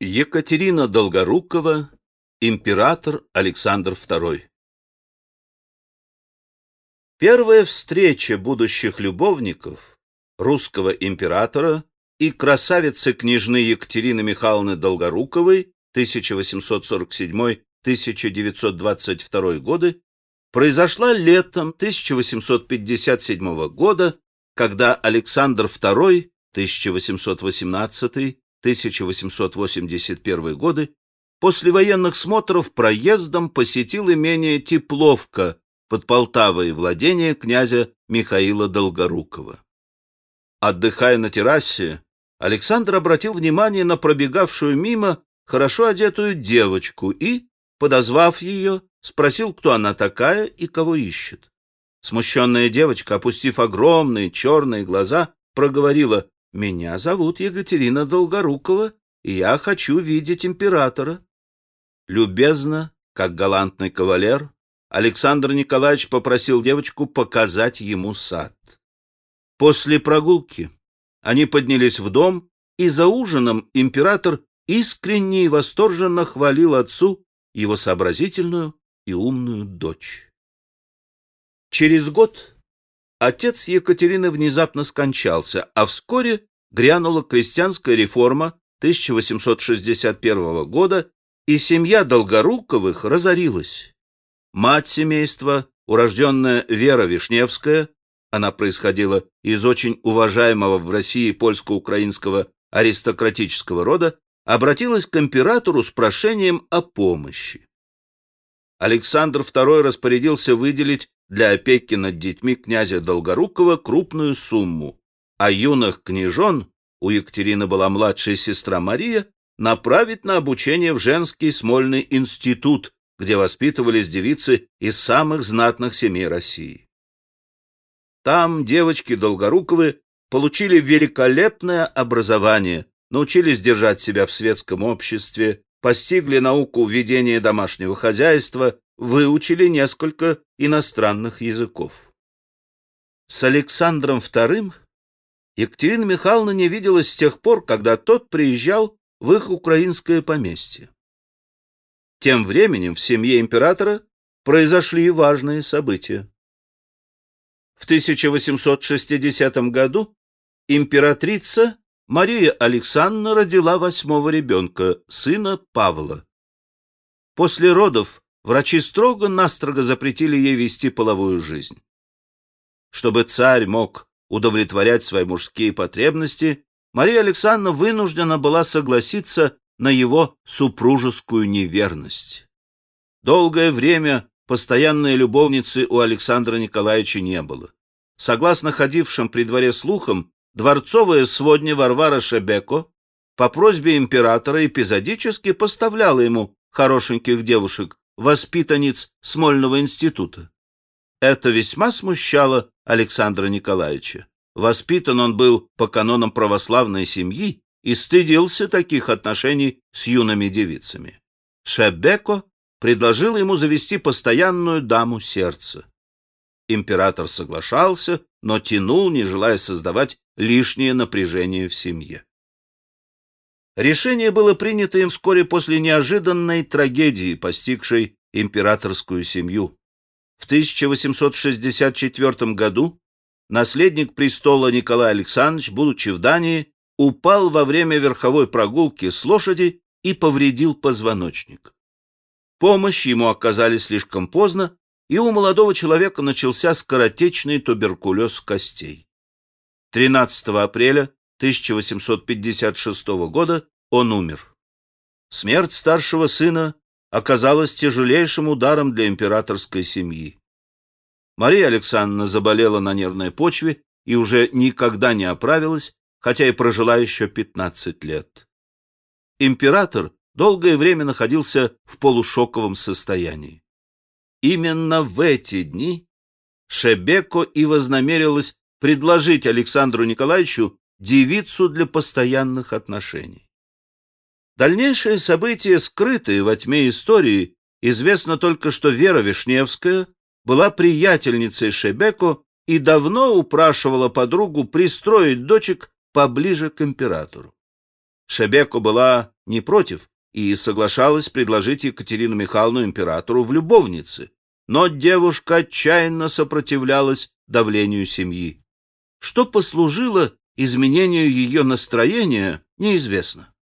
Екатерина Долгорукова, император Александр II Первая встреча будущих любовников, русского императора и красавицы-княжны Екатерины Михайловны Долгоруковой 1847-1922 годы произошла летом 1857 года, когда Александр II 1818 1881 годы, после военных смотров проездом посетил имение Тепловка под Полтавой владение князя Михаила Долгорукова. Отдыхая на террасе, Александр обратил внимание на пробегавшую мимо хорошо одетую девочку и, подозвав ее, спросил, кто она такая и кого ищет. Смущенная девочка, опустив огромные черные глаза, проговорила меня зовут Екатерина Долгорукова, и я хочу видеть императора. Любезно, как галантный кавалер, Александр Николаевич попросил девочку показать ему сад. После прогулки они поднялись в дом, и за ужином император искренне и восторженно хвалил отцу его сообразительную и умную дочь. Через год Отец Екатерины внезапно скончался, а вскоре грянула крестьянская реформа 1861 года, и семья Долгоруковых разорилась. Мать семейства, урожденная Вера Вишневская, она происходила из очень уважаемого в России польско-украинского аристократического рода, обратилась к императору с прошением о помощи. Александр II распорядился выделить для опеки над детьми князя Долгорукова крупную сумму, а юных княжон, у Екатерины была младшая сестра Мария, направить на обучение в женский Смольный институт, где воспитывались девицы из самых знатных семей России. Там девочки Долгоруковы получили великолепное образование, научились держать себя в светском обществе, постигли науку ведения домашнего хозяйства, выучили несколько иностранных языков. С Александром II Екатерина Михайловна не виделась с тех пор, когда тот приезжал в их украинское поместье. Тем временем в семье императора произошли важные события. В 1860 году императрица Мария Александровна родила восьмого ребенка, сына Павла. После родов врачи строго-настрого запретили ей вести половую жизнь. Чтобы царь мог удовлетворять свои мужские потребности, Мария Александровна вынуждена была согласиться на его супружескую неверность. Долгое время постоянной любовницы у Александра Николаевича не было. Согласно ходившим при дворе слухам, дворцовая сводня Варвара Шебеко по просьбе императора эпизодически поставляла ему хорошеньких девушек воспитанниц Смольного института. Это весьма смущало Александра Николаевича. Воспитан он был по канонам православной семьи и стыдился таких отношений с юными девицами. Шебеко предложил ему завести постоянную даму сердца. Император соглашался, но тянул, не желая создавать лишнее напряжение в семье. Решение было принято им вскоре после неожиданной трагедии, постигшей императорскую семью. В 1864 году наследник престола Николай Александрович, будучи в Дании, упал во время верховой прогулки с лошади и повредил позвоночник. Помощь ему оказали слишком поздно, и у молодого человека начался скоротечный туберкулез костей. 13 апреля 1856 года он умер. Смерть старшего сына оказалась тяжелейшим ударом для императорской семьи. Мария Александровна заболела на нервной почве и уже никогда не оправилась, хотя и прожила еще 15 лет. Император долгое время находился в полушоковом состоянии. Именно в эти дни Шебеко и вознамерилась предложить Александру Николаевичу девицу для постоянных отношений. Дальнейшие события, скрытые во тьме истории, известно только, что Вера Вишневская была приятельницей Шебеко и давно упрашивала подругу пристроить дочек поближе к императору. Шебеко была не против и соглашалась предложить Екатерину Михайловну императору в любовнице, но девушка отчаянно сопротивлялась давлению семьи. Что послужило изменению ее настроения, неизвестно.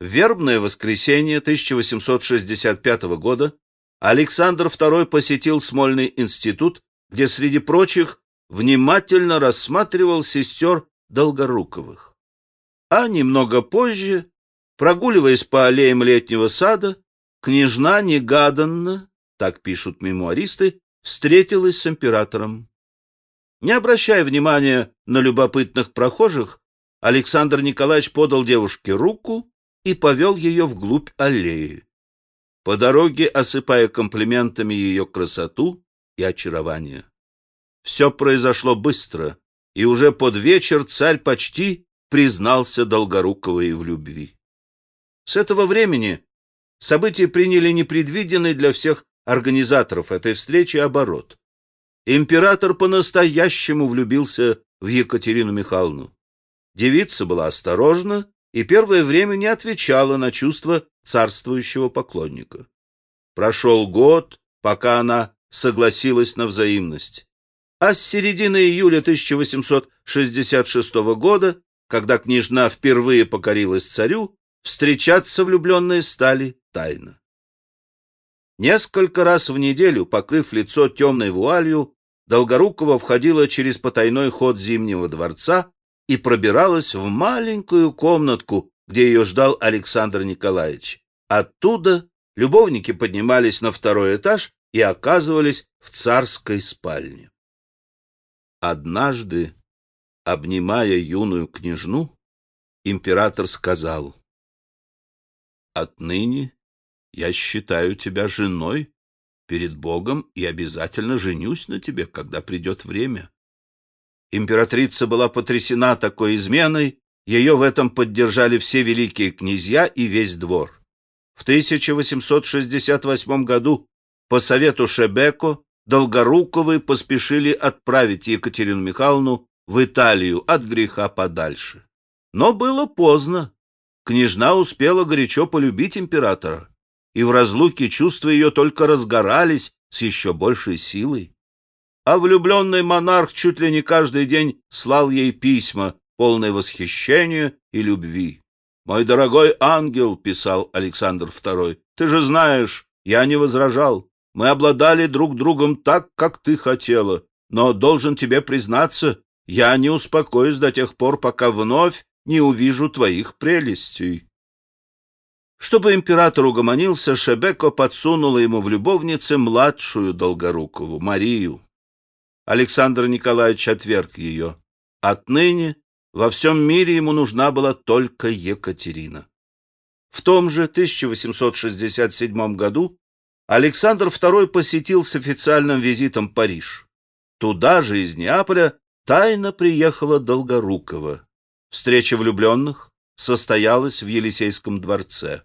Вербное воскресенье 1865 года Александр II посетил Смольный институт, где, среди прочих, внимательно рассматривал сестер Долгоруковых. А немного позже, прогуливаясь по аллеям летнего сада, княжна негаданно, так пишут мемуаристы, встретилась с императором. Не обращая внимания на любопытных прохожих, Александр Николаевич подал девушке руку и повел ее вглубь аллеи, по дороге осыпая комплиментами ее красоту и очарование. Все произошло быстро, и уже под вечер царь почти признался Долгоруковой в любви. С этого времени события приняли непредвиденный для всех организаторов этой встречи оборот. Император по-настоящему влюбился в Екатерину Михайловну. Девица была осторожна и первое время не отвечала на чувства царствующего поклонника. Прошел год, пока она согласилась на взаимность. А с середины июля 1866 года, когда княжна впервые покорилась царю, встречаться влюбленные стали тайно. Несколько раз в неделю, покрыв лицо темной вуалью, Долгорукова входила через потайной ход Зимнего дворца и пробиралась в маленькую комнатку, где ее ждал Александр Николаевич. Оттуда любовники поднимались на второй этаж и оказывались в царской спальне. Однажды, обнимая юную княжну, император сказал, «Отныне я считаю тебя женой перед Богом и обязательно женюсь на тебе, когда придет время». Императрица была потрясена такой изменой, ее в этом поддержали все великие князья и весь двор. В 1868 году по совету Шебеко Долгоруковы поспешили отправить Екатерину Михайловну в Италию от греха подальше. Но было поздно. Княжна успела горячо полюбить императора, и в разлуке чувства ее только разгорались с еще большей силой. А влюбленный монарх чуть ли не каждый день слал ей письма, полные восхищения и любви. «Мой дорогой ангел», — писал Александр II, — «ты же знаешь, я не возражал. Мы обладали друг другом так, как ты хотела, но должен тебе признаться, я не успокоюсь до тех пор, пока вновь не увижу твоих прелестей. Чтобы император угомонился, Шебеко подсунула ему в любовнице младшую Долгорукову, Марию. Александр Николаевич отверг ее. Отныне во всем мире ему нужна была только Екатерина. В том же 1867 году Александр II посетил с официальным визитом Париж. Туда же из Неаполя тайно приехала Долгорукова. Встреча влюбленных состоялась в Елисейском дворце.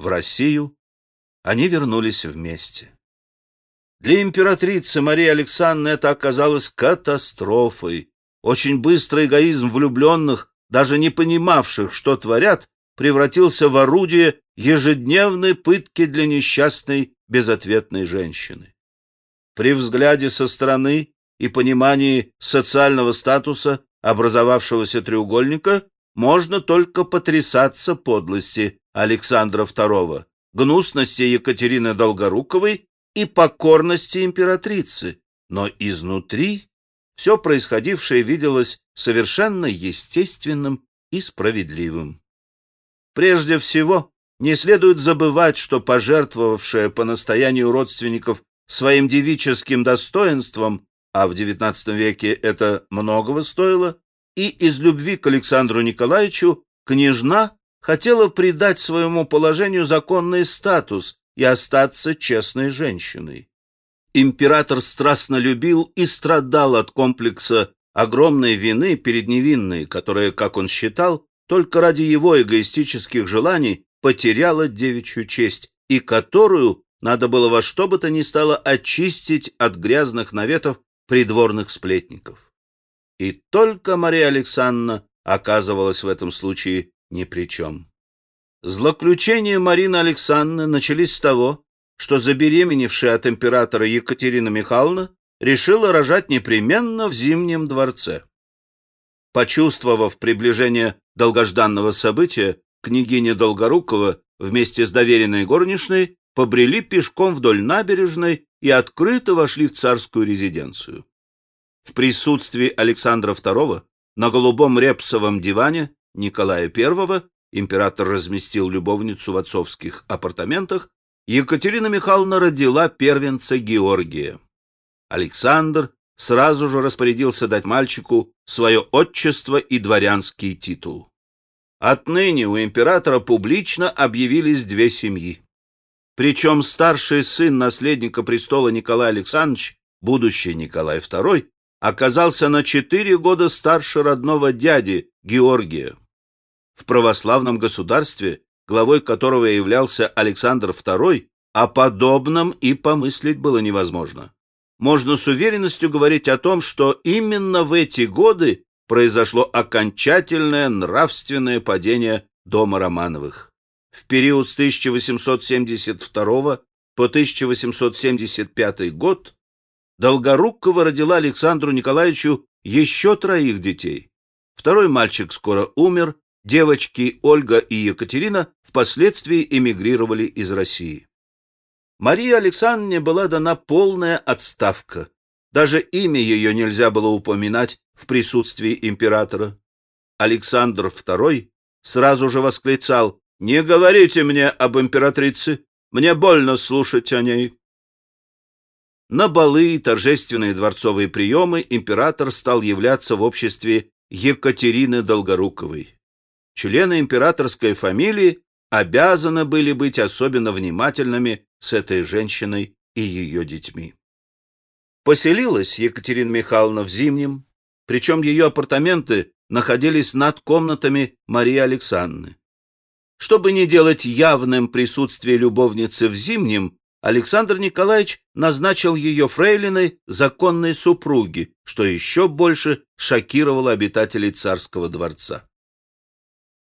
В Россию они вернулись вместе. Для императрицы Марии Александры это оказалось катастрофой. Очень быстрый эгоизм влюбленных, даже не понимавших, что творят, превратился в орудие ежедневной пытки для несчастной безответной женщины. При взгляде со стороны и понимании социального статуса образовавшегося треугольника можно только потрясаться подлости Александра II, гнусности Екатерины Долгоруковой и покорности императрицы, но изнутри все происходившее виделось совершенно естественным и справедливым. Прежде всего, не следует забывать, что пожертвовавшая по настоянию родственников своим девическим достоинством, а в XIX веке это многого стоило, и из любви к Александру Николаевичу княжна хотела придать своему положению законный статус и остаться честной женщиной. Император страстно любил и страдал от комплекса огромной вины перед невинной, которая, как он считал, только ради его эгоистических желаний потеряла девичью честь, и которую надо было во что бы то ни стало очистить от грязных наветов придворных сплетников. И только Мария Александровна оказывалась в этом случае ни при чем. Злоключения Марины Александровны начались с того, что забеременевшая от императора Екатерина Михайловна решила рожать непременно в Зимнем дворце. Почувствовав приближение долгожданного события, княгиня Долгорукова вместе с доверенной горничной побрели пешком вдоль набережной и открыто вошли в царскую резиденцию. В присутствии Александра II на голубом репсовом диване Николая I император разместил любовницу в отцовских апартаментах, Екатерина Михайловна родила первенца Георгия. Александр сразу же распорядился дать мальчику свое отчество и дворянский титул. Отныне у императора публично объявились две семьи. Причем старший сын наследника престола Николай Александрович, будущий Николай II, оказался на четыре года старше родного дяди Георгия. В православном государстве, главой которого являлся Александр II, о подобном и помыслить было невозможно можно с уверенностью говорить о том, что именно в эти годы произошло окончательное нравственное падение дома Романовых. В период с 1872 по 1875 год Долгорукова родила Александру Николаевичу еще троих детей. Второй мальчик скоро умер, девочки Ольга и Екатерина впоследствии эмигрировали из России. Марии Александровне была дана полная отставка. Даже имя ее нельзя было упоминать в присутствии императора. Александр II сразу же восклицал «Не говорите мне об императрице, мне больно слушать о ней». На балы и торжественные дворцовые приемы император стал являться в обществе Екатерины Долгоруковой. Члены императорской фамилии обязаны были быть особенно внимательными с этой женщиной и ее детьми. Поселилась Екатерина Михайловна в Зимнем, причем ее апартаменты находились над комнатами Марии Александры. Чтобы не делать явным присутствие любовницы в Зимнем, Александр Николаевич назначил ее фрейлиной законной супруги, что еще больше шокировало обитателей царского дворца.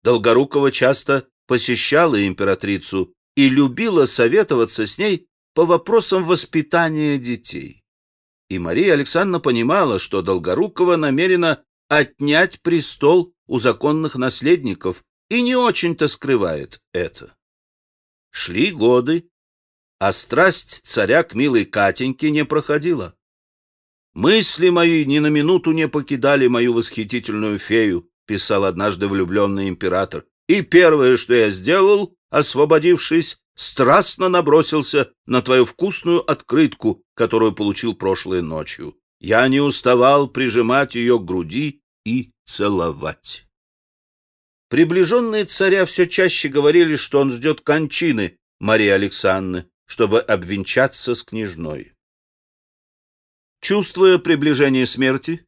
Долгорукова часто посещала императрицу и любила советоваться с ней по вопросам воспитания детей. И Мария Александровна понимала, что Долгорукова намерена отнять престол у законных наследников и не очень-то скрывает это. Шли годы, а страсть царя к милой Катеньке не проходила. Мысли мои ни на минуту не покидали мою восхитительную фею, писал однажды влюбленный император. И первое, что я сделал, освободившись, страстно набросился на твою вкусную открытку, которую получил прошлой ночью. Я не уставал прижимать ее к груди и целовать. Приближенные царя все чаще говорили, что он ждет кончины Марии Александры, чтобы обвенчаться с княжной. Чувствуя приближение смерти,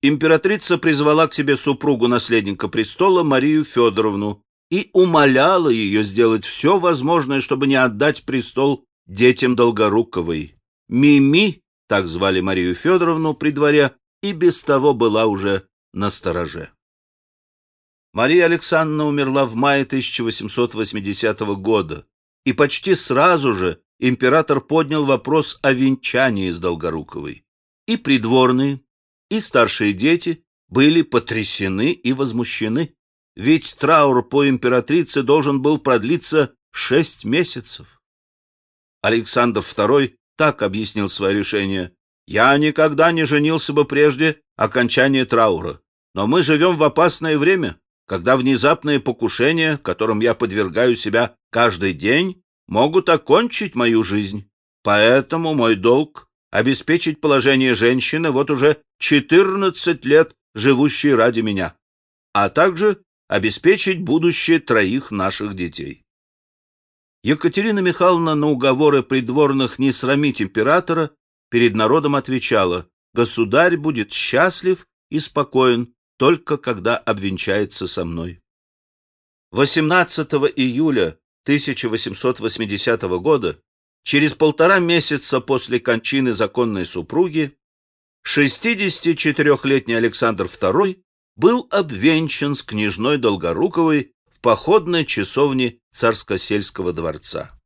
императрица призвала к себе супругу наследника престола Марию Федоровну и умоляла ее сделать все возможное, чтобы не отдать престол детям Долгоруковой. Мими, так звали Марию Федоровну при дворе, и без того была уже на стороже. Мария Александровна умерла в мае 1880 года, и почти сразу же император поднял вопрос о венчании с Долгоруковой. И придворные, и старшие дети были потрясены и возмущены, ведь траур по императрице должен был продлиться шесть месяцев. Александр II так объяснил свое решение. «Я никогда не женился бы прежде окончания траура, но мы живем в опасное время, когда внезапные покушения, которым я подвергаю себя каждый день, могут окончить мою жизнь. Поэтому мой долг обеспечить положение женщины, вот уже 14 лет живущей ради меня, а также обеспечить будущее троих наших детей. Екатерина Михайловна на уговоры придворных не срамить императора перед народом отвечала, «Государь будет счастлив и спокоен, только когда обвенчается со мной». 18 июля 1880 года Через полтора месяца после кончины законной супруги 64-летний Александр II был обвенчан с княжной Долгоруковой в походной часовне царско-сельского дворца.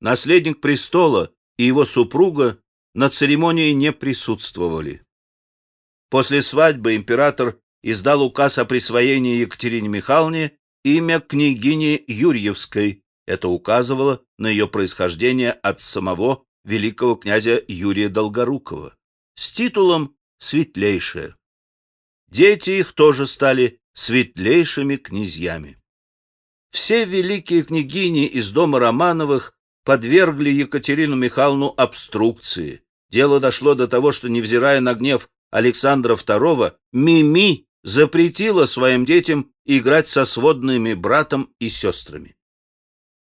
Наследник престола и его супруга на церемонии не присутствовали. После свадьбы император издал указ о присвоении Екатерине Михайловне имя княгини Юрьевской. Это указывало на ее происхождение от самого великого князя Юрия Долгорукова с титулом «Светлейшая». Дети их тоже стали светлейшими князьями. Все великие княгини из дома Романовых подвергли Екатерину Михайловну обструкции. Дело дошло до того, что, невзирая на гнев Александра II, Мими запретила своим детям играть со сводными братом и сестрами.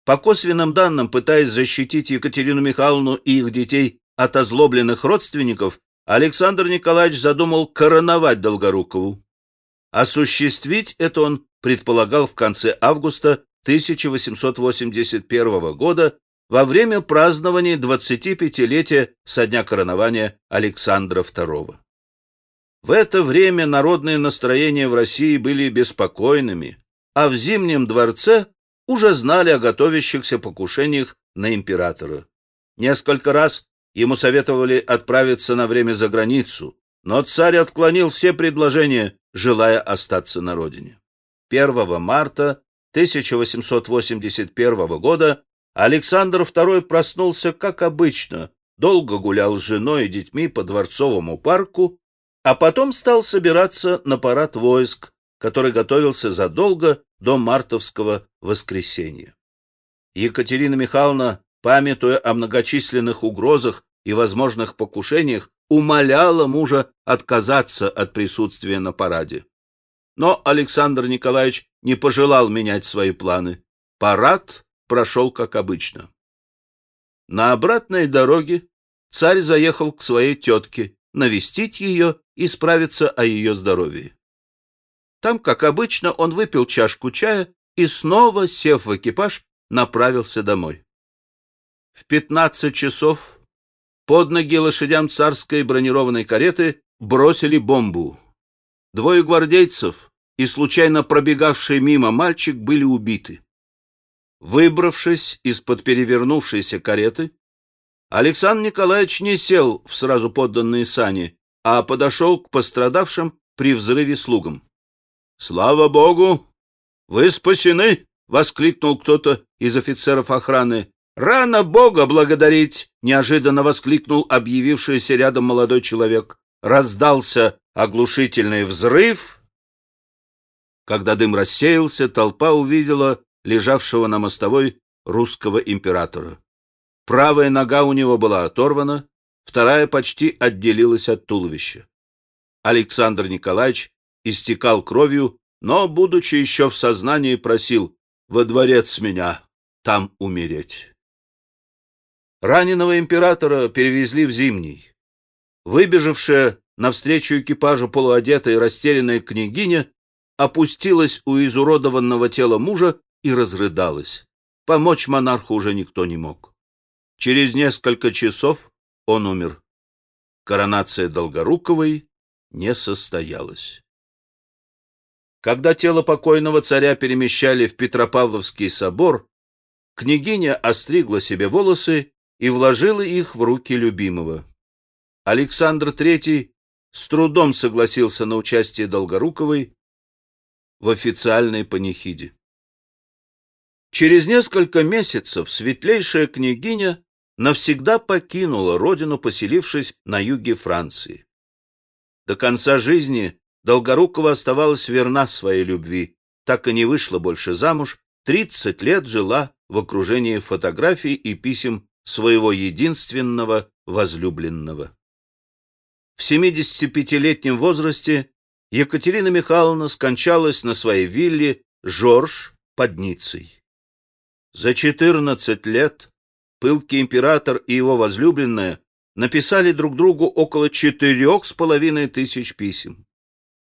По косвенным данным, пытаясь защитить Екатерину Михайловну и их детей от озлобленных родственников, Александр Николаевич задумал короновать Долгорукову. Осуществить это он предполагал в конце августа 1881 года во время празднования 25-летия со дня коронования Александра II. В это время народные настроения в России были беспокойными, а в Зимнем дворце уже знали о готовящихся покушениях на императора. Несколько раз ему советовали отправиться на время за границу, но царь отклонил все предложения, желая остаться на родине. 1 марта 1881 года Александр II проснулся, как обычно, долго гулял с женой и детьми по Дворцовому парку, а потом стал собираться на парад войск, который готовился задолго до мартовского воскресенья. Екатерина Михайловна, памятуя о многочисленных угрозах и возможных покушениях, умоляла мужа отказаться от присутствия на параде. Но Александр Николаевич не пожелал менять свои планы. Парад прошел как обычно. На обратной дороге царь заехал к своей тетке, навестить ее и справиться о ее здоровье. Там, как обычно, он выпил чашку чая и снова, сев в экипаж, направился домой. В пятнадцать часов под ноги лошадям царской бронированной кареты бросили бомбу. Двое гвардейцев и случайно пробегавший мимо мальчик были убиты. Выбравшись из-под перевернувшейся кареты, Александр Николаевич не сел в сразу подданные сани, а подошел к пострадавшим при взрыве слугам. — Слава Богу! Вы спасены! — воскликнул кто-то из офицеров охраны. — Рано Бога благодарить! — неожиданно воскликнул объявившийся рядом молодой человек. Раздался оглушительный взрыв. Когда дым рассеялся, толпа увидела лежавшего на мостовой русского императора. Правая нога у него была оторвана, вторая почти отделилась от туловища. Александр Николаевич истекал кровью, но, будучи еще в сознании, просил «Во дворец меня, там умереть». Раненого императора перевезли в Зимний. Выбежавшая навстречу экипажу полуодетая и растерянная княгиня опустилась у изуродованного тела мужа и разрыдалась. Помочь монарху уже никто не мог. Через несколько часов он умер. Коронация Долгоруковой не состоялась. Когда тело покойного царя перемещали в Петропавловский собор, княгиня остригла себе волосы и вложила их в руки любимого. Александр III с трудом согласился на участие Долгоруковой в официальной панихиде. Через несколько месяцев светлейшая княгиня навсегда покинула родину, поселившись на юге Франции. До конца жизни Долгорукова оставалась верна своей любви, так и не вышла больше замуж, 30 лет жила в окружении фотографий и писем своего единственного возлюбленного. В 75-летнем возрасте Екатерина Михайловна скончалась на своей вилле Жорж под Ницей. За 14 лет пылкий император и его возлюбленная написали друг другу около четырех с половиной тысяч писем.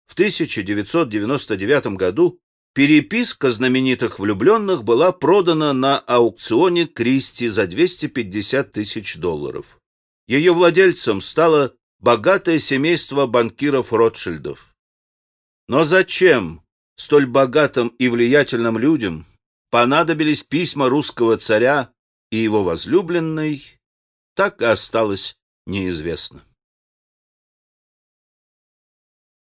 В 1999 году переписка знаменитых влюбленных была продана на аукционе Кристи за 250 тысяч долларов. Ее владельцем стало богатое семейство банкиров Ротшильдов. Но зачем столь богатым и влиятельным людям понадобились письма русского царя и его возлюбленной, так и осталось неизвестно.